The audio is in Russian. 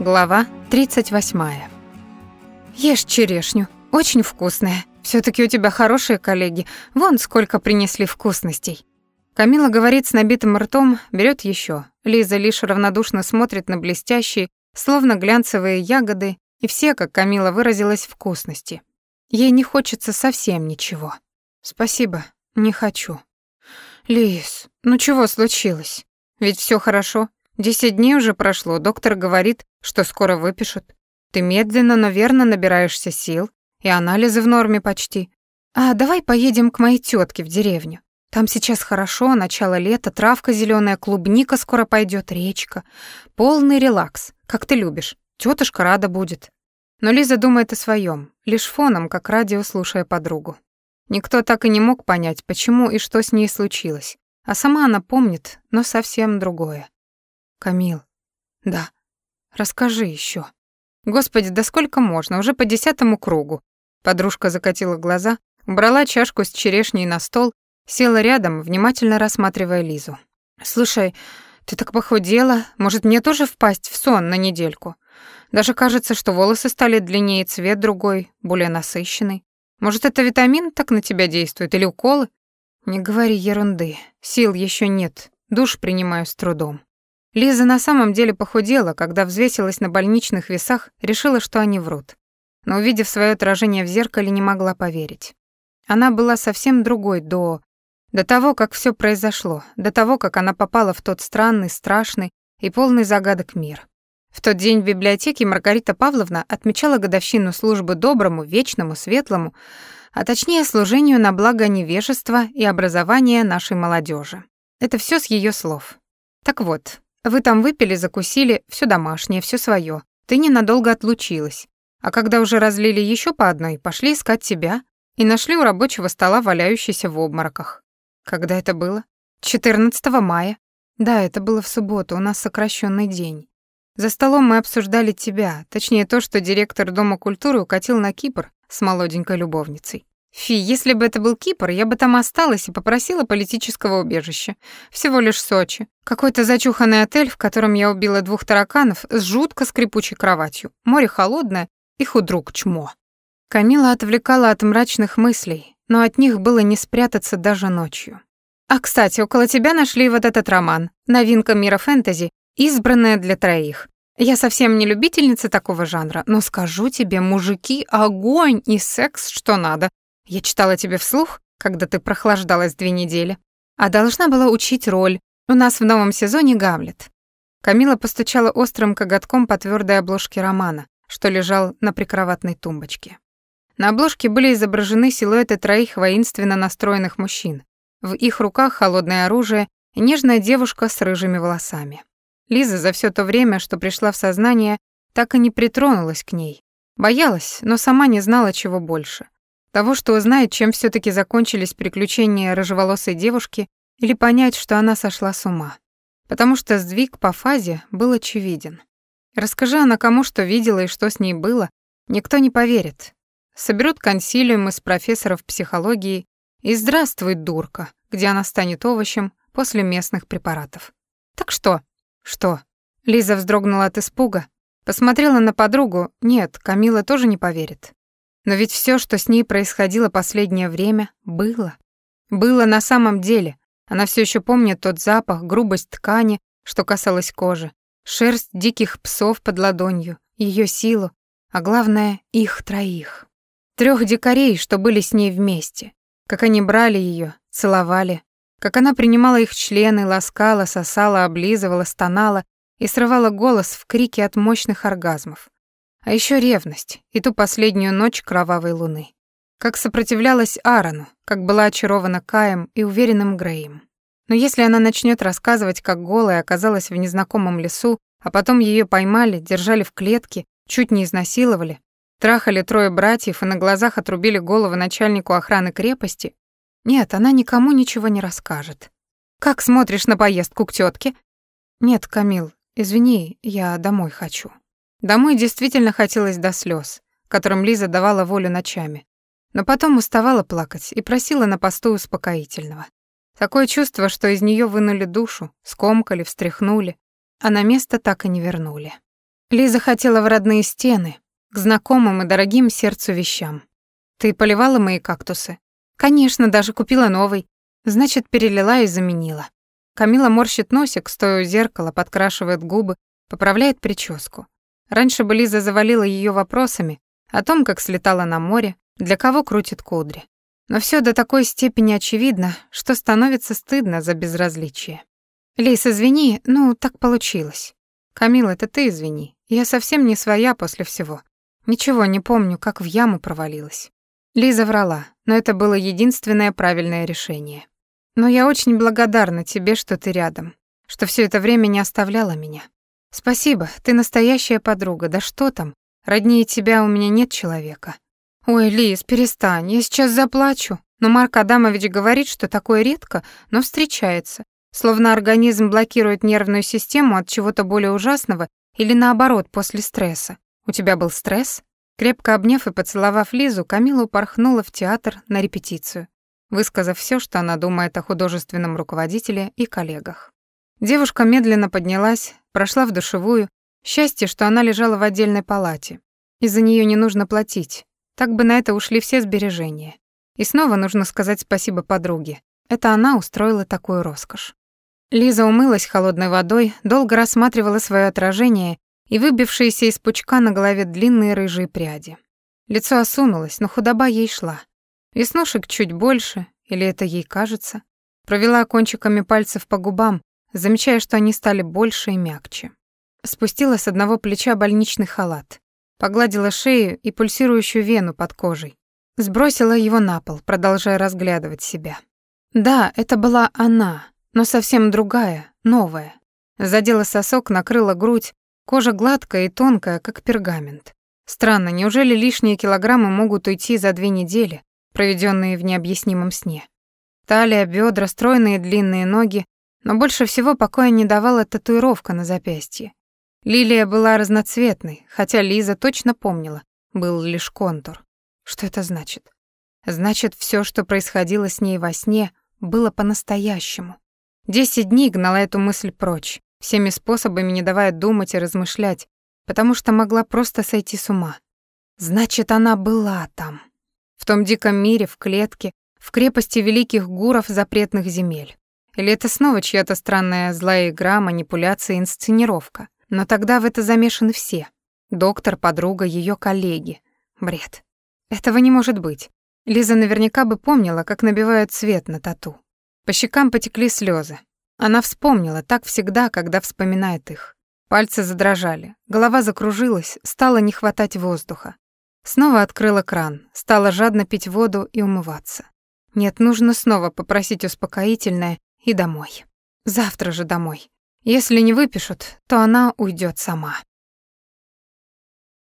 Глава 38. Ешь черешню, очень вкусная. все таки у тебя хорошие коллеги. Вон сколько принесли вкусностей. Камила говорит с набитым ртом, берет еще. Лиза лишь равнодушно смотрит на блестящие, словно глянцевые ягоды, и все, как Камила выразилась, вкусности. Ей не хочется совсем ничего. Спасибо, не хочу. Лиз, ну чего случилось? Ведь все хорошо. Десять дней уже прошло, доктор говорит, что скоро выпишут. Ты медленно, но верно набираешься сил, и анализы в норме почти. А давай поедем к моей тетке в деревню. Там сейчас хорошо, начало лета, травка зеленая, клубника скоро пойдет, речка. Полный релакс, как ты любишь. Тетушка рада будет. Но Лиза думает о своем, лишь фоном, как радио, слушая подругу. Никто так и не мог понять, почему и что с ней случилось. А сама она помнит, но совсем другое. Камил. Да. Расскажи еще. Господи, да сколько можно, уже по десятому кругу. Подружка закатила глаза, убрала чашку с черешней на стол, села рядом, внимательно рассматривая Лизу. Слушай, ты так похудела, может, мне тоже впасть в сон на недельку? Даже кажется, что волосы стали длиннее, цвет другой, более насыщенный. Может, это витамин так на тебя действует или уколы? Не говори ерунды. Сил еще нет. Душ принимаю с трудом. Лиза на самом деле похудела, когда взвесилась на больничных весах, решила, что они врут. Но увидев свое отражение в зеркале, не могла поверить. Она была совсем другой до... До того, как все произошло, до того, как она попала в тот странный, страшный и полный загадок мир. В тот день в библиотеке Маргарита Павловна отмечала годовщину службы доброму, вечному, светлому, а точнее служению на благо невежества и образования нашей молодежи. Это все с ее слов. Так вот, вы там выпили, закусили, все домашнее, все свое. Ты ненадолго отлучилась. А когда уже разлили еще по одной, пошли искать тебя и нашли у рабочего стола валяющийся в обмороках. Когда это было? 14 мая. Да, это было в субботу, у нас сокращенный день. За столом мы обсуждали тебя, точнее то, что директор Дома культуры укатил на Кипр с молоденькой любовницей. Фи, если бы это был Кипр, я бы там осталась и попросила политического убежища. Всего лишь Сочи. Какой-то зачуханный отель, в котором я убила двух тараканов с жутко скрипучей кроватью. Море холодное, и худрук чмо. Камила отвлекала от мрачных мыслей, но от них было не спрятаться даже ночью. А, кстати, около тебя нашли вот этот роман, новинка мира фэнтези, избранная для троих. Я совсем не любительница такого жанра, но скажу тебе, мужики, огонь и секс, что надо. Я читала тебе вслух, когда ты прохлаждалась две недели, а должна была учить роль. У нас в новом сезоне Гамлет. Камила постучала острым коготком по твердой обложке романа, что лежал на прикроватной тумбочке. На обложке были изображены силуэты троих воинственно настроенных мужчин. В их руках холодное оружие и нежная девушка с рыжими волосами. Лиза за все то время, что пришла в сознание, так и не притронулась к ней. Боялась, но сама не знала, чего больше. Того, что узнает, чем все таки закончились приключения рыжеволосой девушки, или понять, что она сошла с ума. Потому что сдвиг по фазе был очевиден. Расскажи она кому, что видела и что с ней было, никто не поверит. Соберут консилиум из профессоров психологии и здравствуй, дурка, где она станет овощем после местных препаратов. Так что? Что? Лиза вздрогнула от испуга, посмотрела на подругу. Нет, Камила тоже не поверит. Но ведь все, что с ней происходило последнее время, было. Было на самом деле. Она все еще помнит тот запах, грубость ткани, что касалось кожи, шерсть диких псов под ладонью, ее силу, а главное, их троих. Трех дикарей, что были с ней вместе. Как они брали ее, целовали, как она принимала их члены, ласкала, сосала, облизывала, стонала и срывала голос в крике от мощных оргазмов. А еще ревность и ту последнюю ночь кровавой луны. Как сопротивлялась Аарону, как была очарована Каем и уверенным Греем. Но если она начнет рассказывать, как голая оказалась в незнакомом лесу, а потом ее поймали, держали в клетке, чуть не изнасиловали, трахали трое братьев и на глазах отрубили голову начальнику охраны крепости, нет, она никому ничего не расскажет. Как смотришь на поездку к тетке? Нет, Камил, извини, я домой хочу. Домой действительно хотелось до слез, которым Лиза давала волю ночами. Но потом уставала плакать и просила на посту успокоительного. Такое чувство, что из нее вынули душу, скомкали, встряхнули, а на место так и не вернули. Лиза хотела в родные стены, к знакомым и дорогим сердцу вещам. Ты поливала мои кактусы? Конечно, даже купила новый. Значит, перелила и заменила. Камила морщит носик, стоя у зеркала, подкрашивает губы, поправляет прическу. Раньше бы Лиза завалила ее вопросами о том, как слетала на море, для кого крутит кудри. Но все до такой степени очевидно, что становится стыдно за безразличие. «Лиз, извини, ну, так получилось. Камила, это ты извини. Я совсем не своя после всего. Ничего не помню, как в яму провалилась». Лиза врала, но это было единственное правильное решение. «Но я очень благодарна тебе, что ты рядом, что все это время не оставляла меня. Спасибо, ты настоящая подруга, да что там, роднее тебя у меня нет человека». «Ой, Лиз, перестань, я сейчас заплачу». Но Марк Адамович говорит, что такое редко, но встречается. Словно организм блокирует нервную систему от чего-то более ужасного или наоборот, после стресса. У тебя был стресс? Крепко обняв и поцеловав Лизу, Камила упорхнула в театр на репетицию, высказав все, что она думает о художественном руководителе и коллегах. Девушка медленно поднялась, прошла в душевую. Счастье, что она лежала в отдельной палате. И за нее не нужно платить. Так бы на это ушли все сбережения. И снова нужно сказать спасибо подруге. Это она устроила такую роскошь. Лиза умылась холодной водой, долго рассматривала свое отражение и выбившиеся из пучка на голове длинные рыжие пряди. Лицо осунулось, но худоба ей шла. Веснушек чуть больше, или это ей кажется. Провела кончиками пальцев по губам, замечая, что они стали больше и мягче. Спустила с одного плеча больничный халат, погладила шею и пульсирующую вену под кожей. Сбросила его на пол, продолжая разглядывать себя. Да, это была она, но совсем другая, новая. Задела сосок, накрыла грудь, кожа гладкая и тонкая, как пергамент. Странно, неужели лишние килограммы могут уйти за две недели, проведенные в необъяснимом сне? Талия, бедра, стройные длинные ноги, но больше всего покоя не давала татуировка на запястье. Лилия была разноцветной, хотя Лиза точно помнила, был лишь контур. Что это значит? Значит, все, что происходило с ней во сне, было по-настоящему. Десять дней гнала эту мысль прочь, всеми способами не давая думать и размышлять, потому что могла просто сойти с ума. Значит, она была там. В том диком мире, в клетке, в крепости великих гуров запретных земель. Или это снова чья-то странная злая игра, манипуляция, инсценировка. Но тогда в это замешаны все. Доктор, подруга, ее коллеги. Бред. Этого не может быть. Лиза наверняка бы помнила, как набивают цвет на тату. По щекам потекли слезы. Она вспомнила, так всегда, когда вспоминает их. Пальцы задрожали, голова закружилась, стало не хватать воздуха. Снова открыла кран, стала жадно пить воду и умываться. Нет, нужно снова попросить успокоительное и домой. Завтра же домой. Если не выпишут, то она уйдет сама.